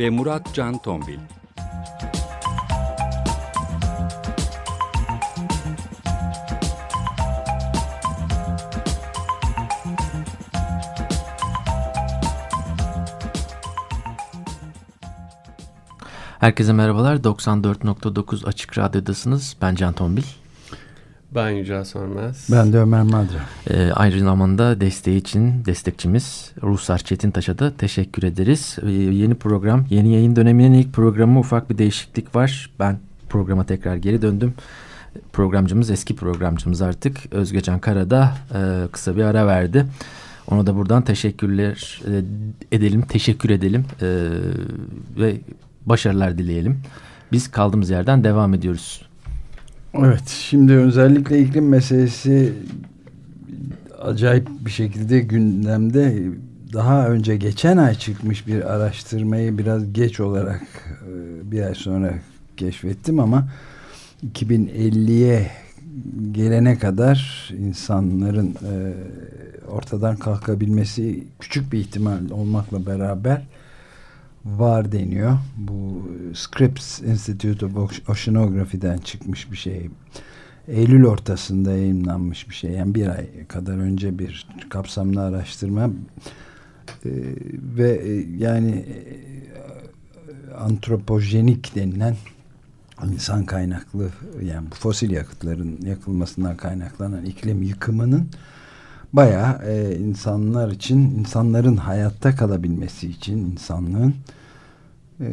ve Murat Can Tombil. Herkese merhabalar. 94.9 Açık Radyo'dasınız. Ben Can Tombil. Ben Yücel Sönmez. Ben de Ömer Madra. Ee, aynı zamanda desteği için destekçimiz Ruhsar Çetintaş'a da teşekkür ederiz. Ee, yeni program, yeni yayın döneminin ilk programı ufak bir değişiklik var. Ben programa tekrar geri döndüm. Programcımız eski programcımız artık Özgecan Karada e, kısa bir ara verdi. Ona da buradan teşekkürler e, edelim, teşekkür edelim e, ve başarılar dileyelim. Biz kaldığımız yerden devam ediyoruz. Evet, şimdi özellikle iklim meselesi acayip bir şekilde gündemde. Daha önce geçen ay çıkmış bir araştırmayı biraz geç olarak e, bir ay sonra keşfettim ama 2050'ye gelene kadar insanların e, ortadan kalkabilmesi küçük bir ihtimal olmakla beraber var deniyor. Bu Scripps Institute of Oceanography'den çıkmış bir şey. Eylül ortasında yayınlanmış bir şey. Yani bir ay kadar önce bir kapsamlı araştırma ee, ve e, yani e, antropojenik denilen insan kaynaklı yani fosil yakıtların yakılmasından kaynaklanan iklim yıkımının bayağı e, insanlar için insanların hayatta kalabilmesi için insanlığın e,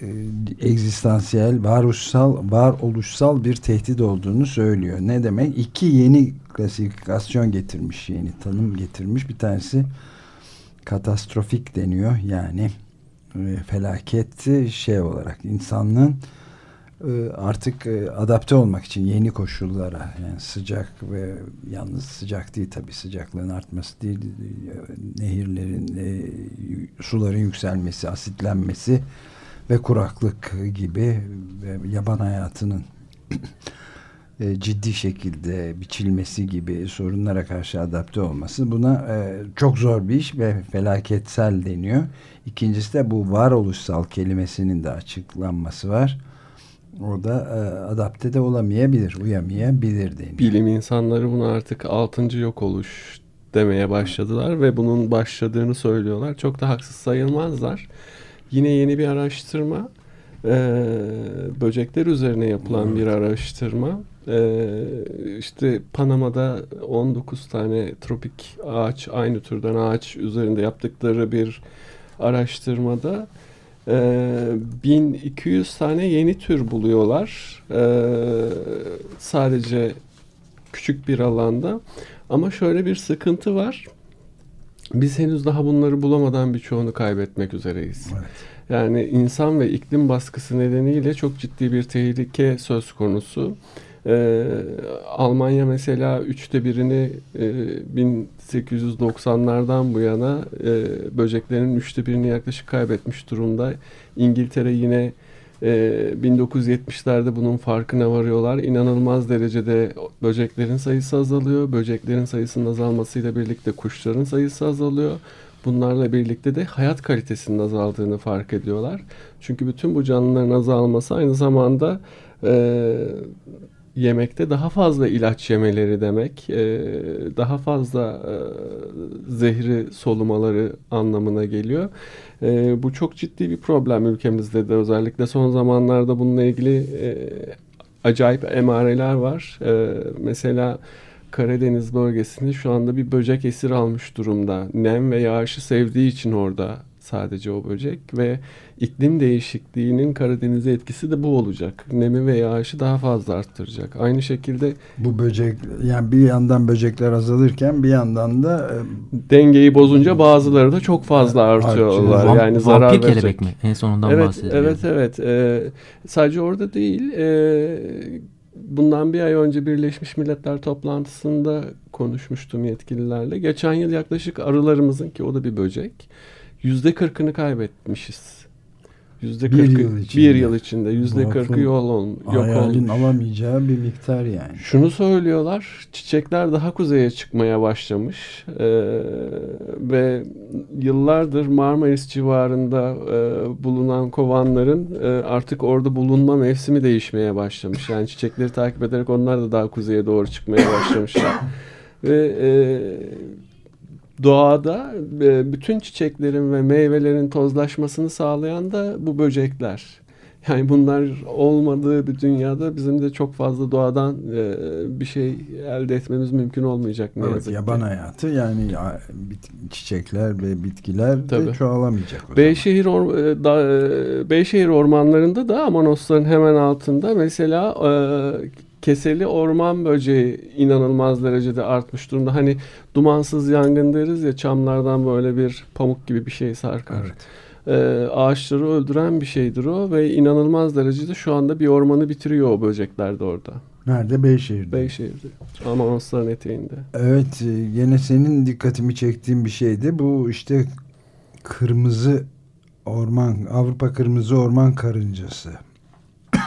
e, egzistansiyel varoluşsal varoluşsal bir tehdit olduğunu söylüyor. Ne demek? İki yeni klasifikasyon getirmiş, yeni tanım getirmiş. Bir tanesi katastrofik deniyor. Yani e, felaketi şey olarak insanlığın artık e, adapte olmak için yeni koşullara yani sıcak ve yalnız sıcak değil tabi sıcaklığın artması değil nehirlerin suların yükselmesi asitlenmesi ve kuraklık gibi ve yaban hayatının ciddi şekilde biçilmesi gibi sorunlara karşı adapte olması buna çok zor bir iş ve felaketsel deniyor. İkincisi de bu varoluşsal kelimesinin de açıklanması var o da e, adapte de olamayabilir, uyamayabilir deniyor. Bilim insanları bunu artık altıncı yok oluş demeye başladılar ve bunun başladığını söylüyorlar. Çok da haksız sayılmazlar. Yine yeni bir araştırma, e, böcekler üzerine yapılan evet. bir araştırma. E, işte Panama'da 19 tane tropik ağaç, aynı türden ağaç üzerinde yaptıkları bir araştırmada e, ee, 1200 tane yeni tür buluyorlar. E, sadece küçük bir alanda. Ama şöyle bir sıkıntı var. Biz henüz daha bunları bulamadan birçoğunu kaybetmek üzereyiz. Evet. Yani insan ve iklim baskısı nedeniyle çok ciddi bir tehlike söz konusu. Ee, Almanya mesela üçte birini e, 1890'lardan bu yana e, böceklerin üçte birini yaklaşık kaybetmiş durumda. İngiltere yine e, 1970'lerde bunun farkına varıyorlar. İnanılmaz derecede böceklerin sayısı azalıyor. Böceklerin sayısının azalmasıyla birlikte kuşların sayısı azalıyor. Bunlarla birlikte de hayat kalitesinin azaldığını fark ediyorlar. Çünkü bütün bu canlıların azalması aynı zamanda e, yemekte daha fazla ilaç yemeleri demek, e, daha fazla e, zehri solumaları anlamına geliyor. E, bu çok ciddi bir problem ülkemizde de özellikle son zamanlarda bununla ilgili acayip emareler var. Mesela Karadeniz bölgesinde şu anda bir böcek esir almış durumda. Nem ve yağışı sevdiği için orada sadece o böcek ve iklim değişikliğinin Karadeniz'e etkisi de bu olacak. Nemi ve yağışı daha fazla arttıracak. Aynı şekilde bu böcek yani bir yandan böcekler azalırken bir yandan da e, dengeyi bozunca bazıları da çok fazla artıyorlar. Artıyor. Yani zarar Vampir kelebek mi? En sonundan evet, bahsediyorum. Evet evet. Ee, sadece orada değil. Ee, bundan bir ay önce Birleşmiş Milletler toplantısında konuşmuştum yetkililerle. Geçen yıl yaklaşık arılarımızın ki o da bir böcek yüzde kırkını kaybetmişiz. Yüzde bir yıl içinde. Bir yıl içinde yüzde kırkı yol ol, yok hayalin olmuş. alamayacağı bir miktar yani. Şunu söylüyorlar, çiçekler daha kuzeye çıkmaya başlamış ee, ve yıllardır Marmaris civarında e, bulunan kovanların e, artık orada bulunma mevsimi değişmeye başlamış. Yani çiçekleri takip ederek onlar da daha kuzeye doğru çıkmaya başlamışlar. ve e, doğada e, bütün çiçeklerin ve meyvelerin tozlaşmasını sağlayan da bu böcekler. Yani bunlar olmadığı bir dünyada bizim de çok fazla doğadan e, bir şey elde etmemiz mümkün olmayacak ne evet, yazık yaban ki. hayatı yani çiçekler ve bitkiler Tabii. de çoğalamayacak. O Beyşehir, or, da, Beyşehir ormanlarında da Amanosların hemen altında mesela keseli orman böceği inanılmaz derecede artmış durumda. Hani dumansız yangın deriz ya çamlardan böyle bir pamuk gibi bir şey sarkar. Evet. Ee, ağaçları öldüren bir şeydir o ve inanılmaz derecede şu anda bir ormanı bitiriyor o böcekler de orada. Nerede? Beyşehir'de. Beyşehir'de. Ama Onsların eteğinde. Evet. Yine senin dikkatimi çektiğin bir şeydi. Bu işte kırmızı orman, Avrupa kırmızı orman karıncası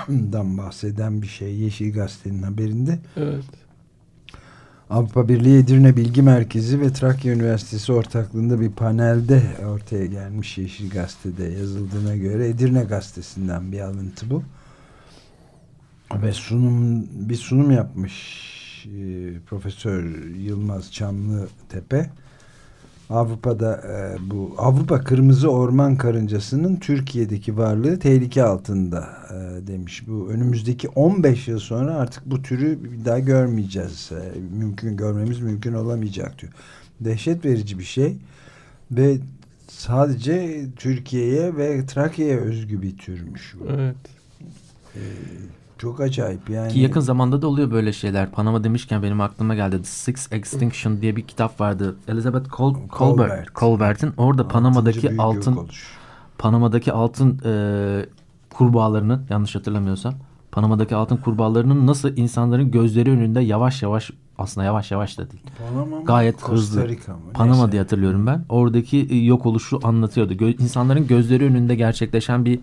dan bahseden bir şey Yeşil Gazete'nin haberinde. Evet. Avrupa Birliği Edirne Bilgi Merkezi ve Trakya Üniversitesi ortaklığında bir panelde ortaya gelmiş Yeşil Gazete'de yazıldığına göre Edirne Gazetesi'nden bir alıntı bu. Ve sunum bir sunum yapmış e, Profesör Yılmaz Çamlı Tepe Avrupa'da e, bu Avrupa kırmızı orman karıncasının Türkiye'deki varlığı tehlike altında e, demiş. Bu önümüzdeki 15 yıl sonra artık bu türü bir daha görmeyeceğiz. E, mümkün görmemiz mümkün olamayacak diyor. Dehşet verici bir şey ve sadece Türkiye'ye ve Trakya'ya özgü bir türmüş. Bu. Evet. E, çok acayip yani. Ki yakın zamanda da oluyor böyle şeyler. Panama demişken benim aklıma geldi. The Six Extinction diye bir kitap vardı. Elizabeth Col Colbert. Colbert. Colbert'in orada Panama'daki altın Panama'daki altın e, kurbağalarının yanlış hatırlamıyorsam Panama'daki altın kurbağalarının nasıl insanların gözleri önünde yavaş yavaş aslında yavaş yavaş da değil. Panama Gayet hızlı. Panama Neyse. diye hatırlıyorum ben. Oradaki e, yok oluşu anlatıyordu. Gö insanların gözleri önünde gerçekleşen bir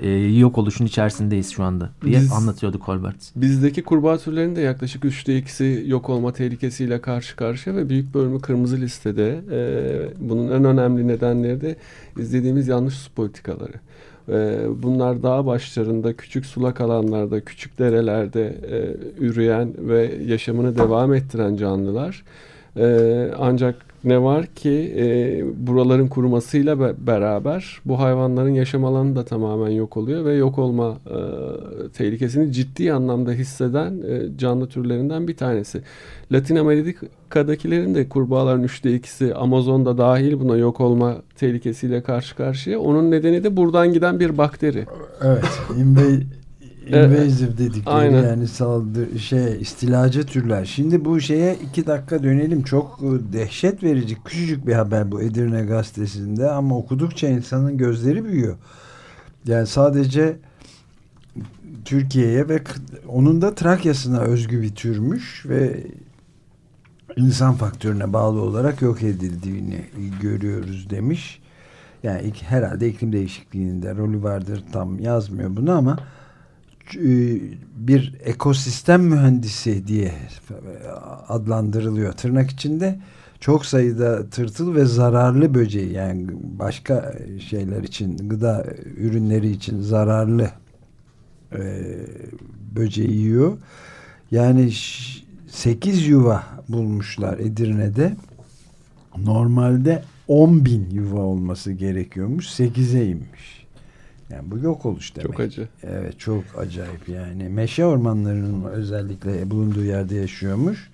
e, yok oluşun içerisindeyiz şu anda diye Biz, anlatıyordu Colbert. Bizdeki kurbağa türlerinin de yaklaşık üçte ikisi yok olma tehlikesiyle karşı karşıya ve büyük bölümü kırmızı listede. E, bunun en önemli nedenleri de izlediğimiz yanlış su politikaları. E, bunlar dağ başlarında, küçük sulak alanlarda, küçük derelerde e, üreyen ve yaşamını devam ettiren canlılar. E, ancak ne var ki e, buraların kurumasıyla be beraber bu hayvanların yaşam alanı da tamamen yok oluyor ve yok olma e, tehlikesini ciddi anlamda hisseden e, canlı türlerinden bir tanesi. Latin Amerika'dakilerin de kurbağaların üçte ikisi Amazon'da dahil buna yok olma tehlikesiyle karşı karşıya. Onun nedeni de buradan giden bir bakteri. Evet. İnvasive dedikleri Aynen. yani saldır şey istilacı türler. Şimdi bu şeye iki dakika dönelim. Çok e, dehşet verici küçücük bir haber bu Edirne gazetesinde ama okudukça insanın gözleri büyüyor. Yani sadece Türkiye'ye ve onun da Trakya'sına özgü bir türmüş ve insan faktörüne bağlı olarak yok edildiğini görüyoruz demiş. Yani herhalde iklim değişikliğinin de rolü vardır tam yazmıyor bunu ama e, bir ekosistem mühendisi diye adlandırılıyor tırnak içinde. Çok sayıda tırtıl ve zararlı böceği yani başka şeyler için gıda ürünleri için zararlı e, böceği yiyor. Yani 8 yuva bulmuşlar Edirne'de. Normalde 10 bin yuva olması gerekiyormuş. 8'e inmiş. Yani bu yok oluş demek. Çok acı. Evet çok acayip yani. Meşe ormanlarının özellikle bulunduğu yerde yaşıyormuş.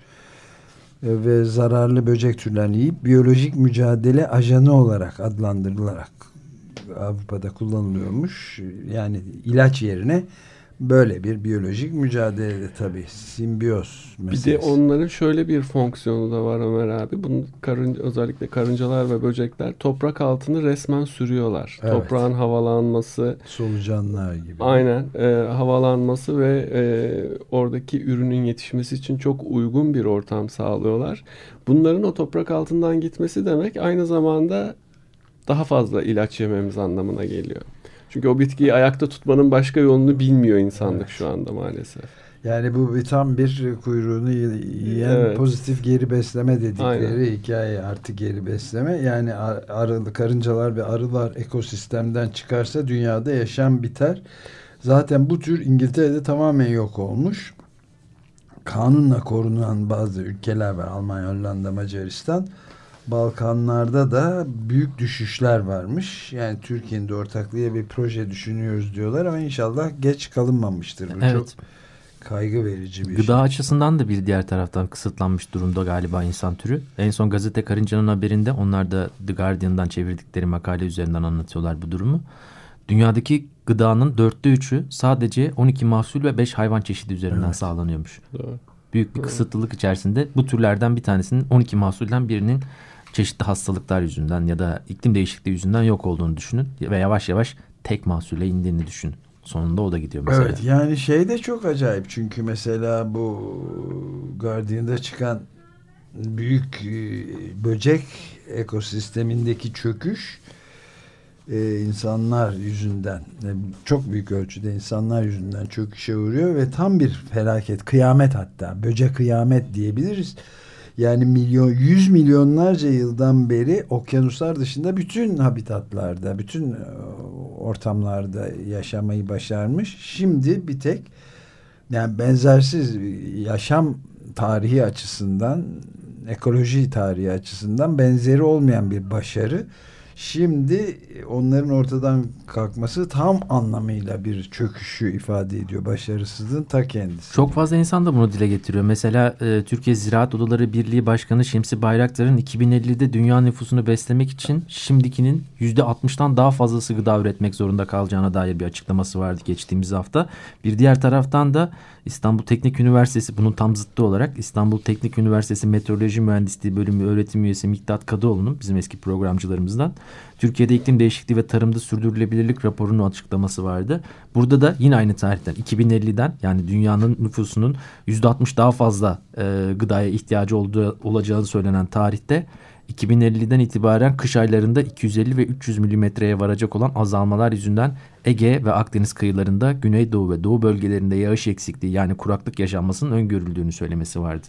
E, ve zararlı böcek türlerini yiyip biyolojik mücadele ajanı olarak adlandırılarak Avrupa'da kullanılıyormuş. Yani ilaç yerine böyle bir biyolojik mücadelede tabii simbiyoz meselesi. Bir de onların şöyle bir fonksiyonu da var Ömer abi. Bunun karınca, özellikle karıncalar ve böcekler toprak altını resmen sürüyorlar. Evet. Toprağın havalanması, solucanlar gibi. aynen e, havalanması ve e, oradaki ürünün yetişmesi için çok uygun bir ortam sağlıyorlar. Bunların o toprak altından gitmesi demek aynı zamanda daha fazla ilaç yememiz anlamına geliyor. Çünkü o bitkiyi ayakta tutmanın başka yolunu bilmiyor insanlık Evet. şu anda maalesef. Yani bu tam bir kuyruğunu yiyen Evet. pozitif geri besleme dedikleri Aynen. hikaye artı geri besleme. Yani ar- arılı karıncalar ve arılar ekosistemden çıkarsa dünyada yaşam biter. Zaten bu tür İngiltere'de tamamen yok olmuş. Kanunla korunan bazı ülkeler var. Almanya, Hollanda, Macaristan. Balkanlarda da büyük düşüşler varmış. Yani Türkiye'nin de ortaklığıyla bir proje düşünüyoruz diyorlar ama inşallah geç kalınmamıştır. Bu çok Evet. kaygı verici bir Gıda şey. açısından da bir diğer taraftan kısıtlanmış durumda galiba insan türü. En son gazete Karınca'nın haberinde onlar da The Guardian'dan çevirdikleri makale üzerinden anlatıyorlar bu durumu. Dünyadaki gıdanın dörtte üçü sadece 12 mahsul ve 5 hayvan çeşidi üzerinden Evet. sağlanıyormuş. Doğru. Büyük bir Evet. kısıtlılık içerisinde bu türlerden bir tanesinin 12 mahsulden birinin çeşitli hastalıklar yüzünden ya da iklim değişikliği yüzünden yok olduğunu düşünün. Ve yavaş yavaş tek mahsule indiğini düşünün. Sonunda o da gidiyor mesela. Evet yani şey de çok acayip çünkü mesela bu Guardian'da çıkan büyük e, böcek ekosistemindeki çöküş e, insanlar yüzünden e, çok büyük ölçüde insanlar yüzünden çöküşe uğruyor ve tam bir felaket kıyamet hatta böcek kıyamet diyebiliriz. Yani milyon yüz milyonlarca yıldan beri okyanuslar dışında bütün habitatlarda, bütün e, ortamlarda yaşamayı başarmış. Şimdi bir tek yani benzersiz yaşam tarihi açısından, ekoloji tarihi açısından benzeri olmayan bir başarı. Şimdi onların ortadan kalkması tam anlamıyla bir çöküşü ifade ediyor. Başarısızlığın ta kendisi. Çok fazla insan da bunu dile getiriyor. Mesela e, Türkiye Ziraat Odaları Birliği Başkanı Şemsi Bayraktar'ın 2050'de dünya nüfusunu beslemek için şimdikinin %60'tan daha fazlası gıda üretmek zorunda kalacağına dair bir açıklaması vardı geçtiğimiz hafta. Bir diğer taraftan da İstanbul Teknik Üniversitesi bunun tam zıttı olarak İstanbul Teknik Üniversitesi Meteoroloji Mühendisliği Bölümü öğretim üyesi Miktat Kadıoğlu'nun bizim eski programcılarımızdan Türkiye'de iklim değişikliği ve tarımda sürdürülebilirlik raporunun açıklaması vardı. Burada da yine aynı tarihten 2050'den yani dünyanın nüfusunun %60 daha fazla e, gıdaya ihtiyacı olduğu olacağı söylenen tarihte 2050'den itibaren kış aylarında 250 ve 300 milimetreye varacak olan azalmalar yüzünden Ege ve Akdeniz kıyılarında Güneydoğu ve Doğu bölgelerinde yağış eksikliği yani kuraklık yaşanmasının öngörüldüğünü söylemesi vardı.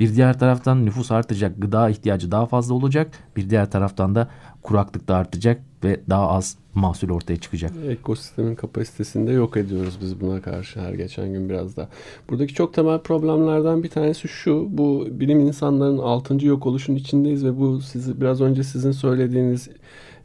Bir diğer taraftan nüfus artacak, gıda ihtiyacı daha fazla olacak. Bir diğer taraftan da kuraklık da artacak ve daha az mahsul ortaya çıkacak. Ekosistemin kapasitesini de yok ediyoruz biz buna karşı her geçen gün biraz da. Buradaki çok temel problemlerden bir tanesi şu. Bu bilim insanların 6. yok oluşun içindeyiz ve bu sizi biraz önce sizin söylediğiniz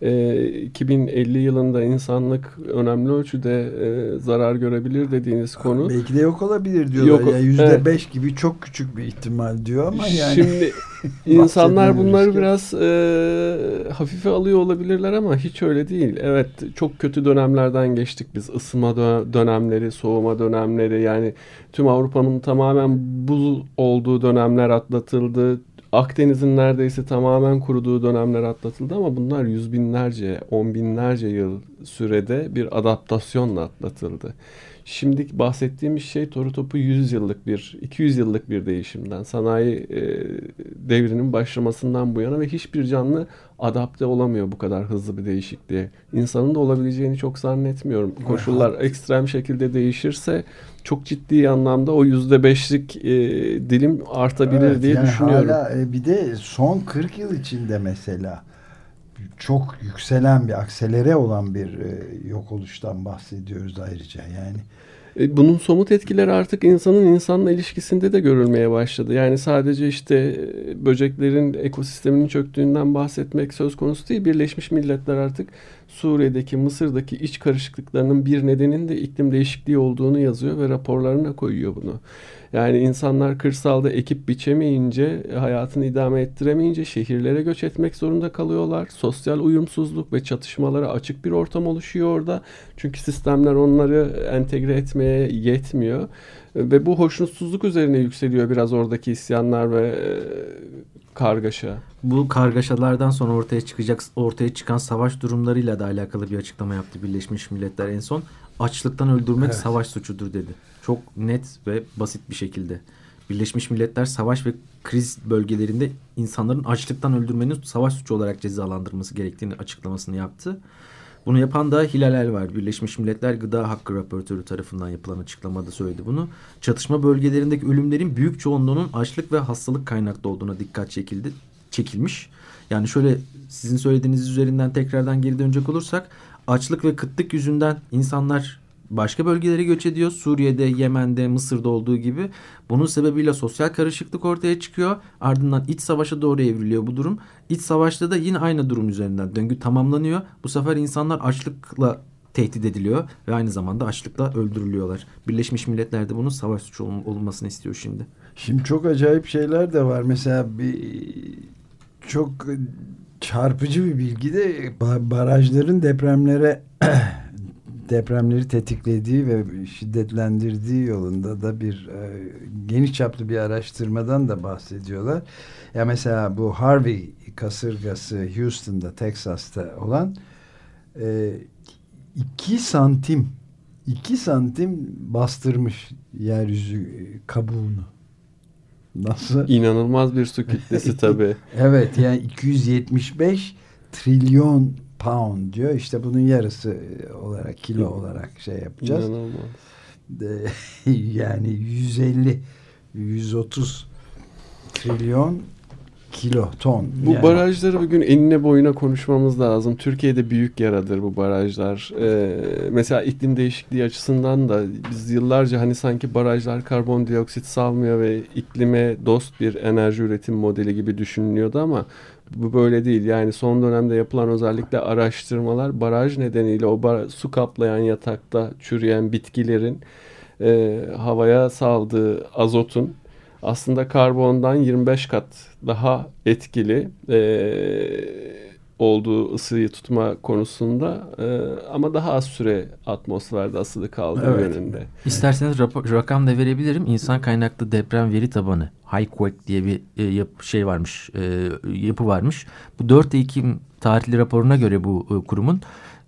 e, 2050 yılında insanlık önemli ölçüde e, zarar görebilir dediğiniz konu. Belki de yok olabilir diyorlar. Yok, ya yüzde evet. beş gibi çok küçük bir ihtimal diyor ama yani Şimdi insanlar bunları bahsedemiyoruz biraz e, hafife alıyor olabilirler ama hiç öyle değil. Evet çok kötü dönemlerden geçtik biz. Isınma dö- dönemleri, soğuma dönemleri yani tüm Avrupa'nın tamamen buz olduğu dönemler atlatıldı. Akdeniz'in neredeyse tamamen kuruduğu dönemler atlatıldı ama bunlar yüz binlerce, on binlerce yıl sürede bir adaptasyonla atlatıldı. Şimdi bahsettiğimiz şey toru topu 100 yıllık bir, 200 yıllık bir değişimden, sanayi e, devrinin başlamasından bu yana ve hiçbir canlı adapte olamıyor bu kadar hızlı bir değişikliğe. İnsanın da olabileceğini çok zannetmiyorum. Koşullar ekstrem şekilde değişirse çok ciddi anlamda o yüzde beşlik e, dilim artabilir Evet, diye yani düşünüyorum. Hala e, bir de son 40 yıl içinde mesela çok yükselen bir akselere olan bir e, yok oluştan bahsediyoruz ayrıca yani. E, Bunun somut etkileri artık insanın insanla ilişkisinde de görülmeye başladı. Yani sadece işte e, böceklerin ekosisteminin çöktüğünden bahsetmek söz konusu değil. Birleşmiş Milletler artık Suriye'deki, Mısır'daki iç karışıklıklarının bir nedeninin de iklim değişikliği olduğunu yazıyor ve raporlarına koyuyor bunu. Yani insanlar kırsalda ekip biçemeyince, hayatını idame ettiremeyince şehirlere göç etmek zorunda kalıyorlar. Sosyal uyumsuzluk ve çatışmalara açık bir ortam oluşuyor orada. Çünkü sistemler onları entegre etmeye yetmiyor. Ve bu hoşnutsuzluk üzerine yükseliyor biraz oradaki isyanlar ve e, kargaşa. Bu kargaşalardan sonra ortaya çıkacak ortaya çıkan savaş durumlarıyla da alakalı bir açıklama yaptı Birleşmiş Milletler en son. Açlıktan öldürmek evet. savaş suçudur dedi. Çok net ve basit bir şekilde. Birleşmiş Milletler savaş ve kriz bölgelerinde insanların açlıktan öldürmenin savaş suçu olarak cezalandırması gerektiğini açıklamasını yaptı. Bunu yapan da Hilal El var. Birleşmiş Milletler Gıda Hakkı Raportörü tarafından yapılan açıklamada söyledi bunu. Çatışma bölgelerindeki ölümlerin büyük çoğunluğunun açlık ve hastalık kaynaklı olduğuna dikkat çekildi, çekilmiş. Yani şöyle sizin söylediğiniz üzerinden tekrardan geri dönecek olursak açlık ve kıtlık yüzünden insanlar başka bölgelere göç ediyor. Suriye'de, Yemen'de, Mısır'da olduğu gibi. Bunun sebebiyle sosyal karışıklık ortaya çıkıyor. Ardından iç savaşa doğru evriliyor bu durum. İç savaşta da yine aynı durum üzerinden döngü tamamlanıyor. Bu sefer insanlar açlıkla tehdit ediliyor ve aynı zamanda açlıkla öldürülüyorlar. Birleşmiş Milletler de bunun savaş suçu olmasını istiyor şimdi. Şimdi çok acayip şeyler de var. Mesela bir çok çarpıcı bir bilgi de barajların depremlere depremleri tetiklediği ve şiddetlendirdiği yolunda da bir e, geniş çaplı bir araştırmadan da bahsediyorlar. Ya mesela bu Harvey kasırgası Houston'da, Texas'ta olan e, iki santim iki santim bastırmış yeryüzü kabuğunu. Nasıl? İnanılmaz bir su kütlesi tabii. evet yani 275 trilyon pound diyor. İşte bunun yarısı e, olarak kilo olarak şey yapacağız. İnanılmaz. yani 150 130 trilyon kilo ton. Bu yani. barajları bugün enine boyuna konuşmamız lazım. Türkiye'de büyük yaradır bu barajlar. Ee, mesela iklim değişikliği açısından da biz yıllarca hani sanki barajlar karbondioksit salmıyor ve iklime dost bir enerji üretim modeli gibi düşünülüyordu ama bu böyle değil. Yani son dönemde yapılan özellikle araştırmalar baraj nedeniyle o bar su kaplayan yatakta çürüyen bitkilerin e, havaya saldığı azotun aslında karbondan 25 kat daha etkili e, olduğu ısıyı tutma konusunda e, ama daha az süre atmosferde asılı kaldığı evet. yönünde. İsterseniz rakam da verebilirim. İnsan kaynaklı deprem veri tabanı HiQuake diye bir e, yapı, şey varmış, e, yapı varmış. Bu 4 Ekim tarihli raporuna göre bu e, kurumun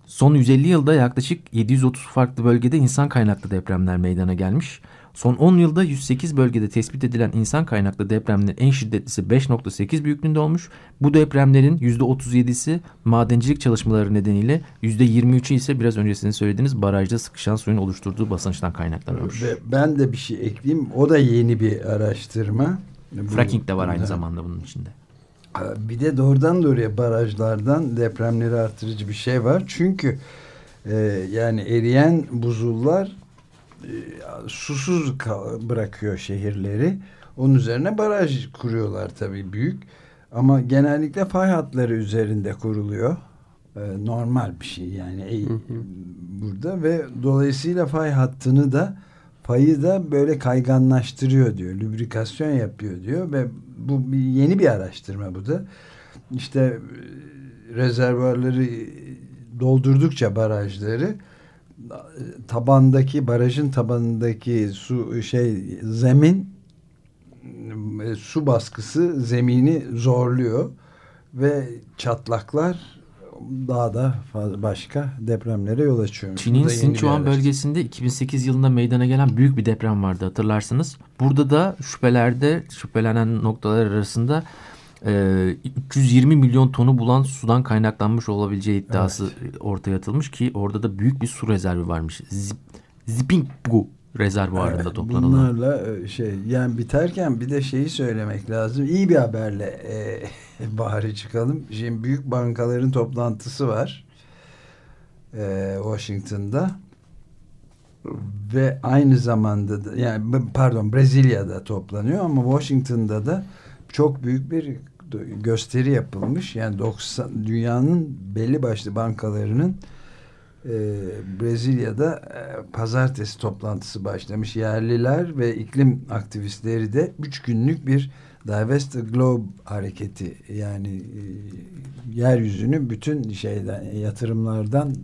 son 150 yılda yaklaşık 730 farklı bölgede insan kaynaklı depremler meydana gelmiş. Son 10 yılda 108 bölgede tespit edilen insan kaynaklı depremlerin en şiddetlisi 5.8 büyüklüğünde olmuş. Bu depremlerin %37'si madencilik çalışmaları nedeniyle %23'ü ise biraz önce sizin söylediğiniz barajda sıkışan suyun oluşturduğu basınçtan kaynaklanıyormuş. Ben de bir şey ekleyeyim. O da yeni bir araştırma. Fracking de var aynı zamanda bunun içinde. Bir de doğrudan doğruya barajlardan depremleri artırıcı bir şey var. Çünkü e, yani eriyen buzullar susuz bırakıyor şehirleri. Onun üzerine baraj kuruyorlar tabii büyük. Ama genellikle fay hatları üzerinde kuruluyor. Ee, normal bir şey yani hı hı. burada ve dolayısıyla fay hattını da fayı da böyle kayganlaştırıyor diyor. Lubrikasyon yapıyor diyor ve bu bir, yeni bir araştırma bu da. İşte e, rezervuarları doldurdukça barajları tabandaki barajın tabanındaki su şey zemin e, su baskısı zemini zorluyor ve çatlaklar daha da başka depremlere yol açıyor. Çin'in Sichuan bölgesinde 2008 yılında meydana gelen büyük bir deprem vardı hatırlarsınız. Burada da şüphelerde şüphelenen noktalar arasında 320 milyon tonu bulan sudan kaynaklanmış olabileceği iddiası evet. ortaya atılmış ki orada da büyük bir su rezervi varmış. Zip, Zipingbu rezervuarında evet, toplanılan. Bunlarla e, şey yani biterken bir de şeyi söylemek lazım. İyi bir haberle e, bari çıkalım. Şimdi büyük bankaların toplantısı var. E, Washington'da ve aynı zamanda da yani pardon Brezilya'da toplanıyor ama Washington'da da çok büyük bir gösteri yapılmış. Yani 90 dünyanın belli başlı bankalarının e, Brezilya'da e, pazartesi toplantısı başlamış. Yerliler ve iklim aktivistleri de üç günlük bir Divest the Globe hareketi yani e, yeryüzünü bütün şeyden yatırımlardan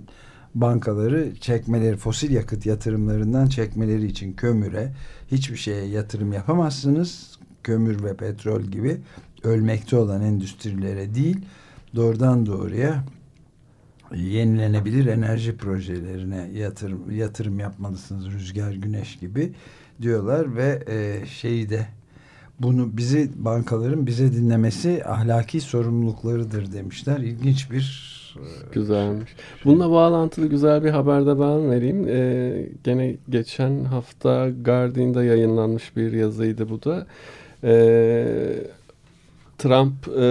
bankaları çekmeleri fosil yakıt yatırımlarından çekmeleri için kömüre hiçbir şeye yatırım yapamazsınız. Kömür ve petrol gibi ölmekte olan endüstrilere değil doğrudan doğruya yenilenebilir enerji projelerine yatırım yatırım yapmalısınız rüzgar güneş gibi diyorlar ve e, şeyi de bunu bizi bankaların bize dinlemesi ahlaki sorumluluklarıdır demişler. İlginç bir e, Güzelmiş. Bununla bağlantılı güzel bir haber de ben vereyim. Ee, gene geçen hafta Guardian'da yayınlanmış bir yazıydı bu da. Ee, Trump e,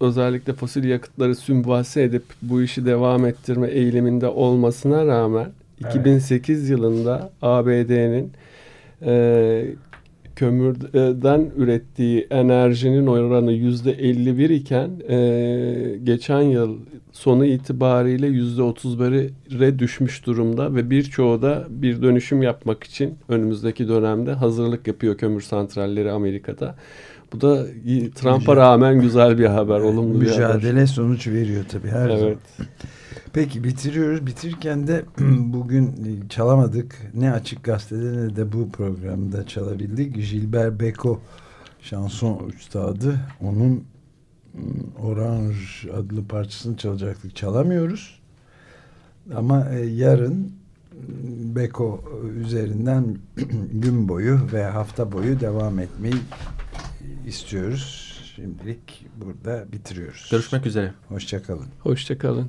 özellikle fosil yakıtları sümbvase edip bu işi devam ettirme eğiliminde olmasına rağmen evet. 2008 yılında ABD'nin e, kömürden ürettiği enerjinin oranı yüzde 51 iken e, geçen yıl sonu itibariyle yüzde 31'e düşmüş durumda ve birçoğu da bir dönüşüm yapmak için önümüzdeki dönemde hazırlık yapıyor kömür santralleri Amerika'da. Bu da Trump'a rağmen güzel bir haber, olumlu bir haber. Mücadele sonuç veriyor tabii her evet. zaman. Peki bitiriyoruz. Bitirirken de bugün çalamadık. Ne Açık Gazete'de ne de bu programda çalabildik. Gilbert Beko şanson üstadı. Onun Orange adlı parçasını çalacaktık. Çalamıyoruz. Ama e, yarın Beko üzerinden gün boyu ve hafta boyu devam etmeyi istiyoruz. Şimdilik burada bitiriyoruz. Görüşmek üzere. Hoşçakalın. Hoşçakalın.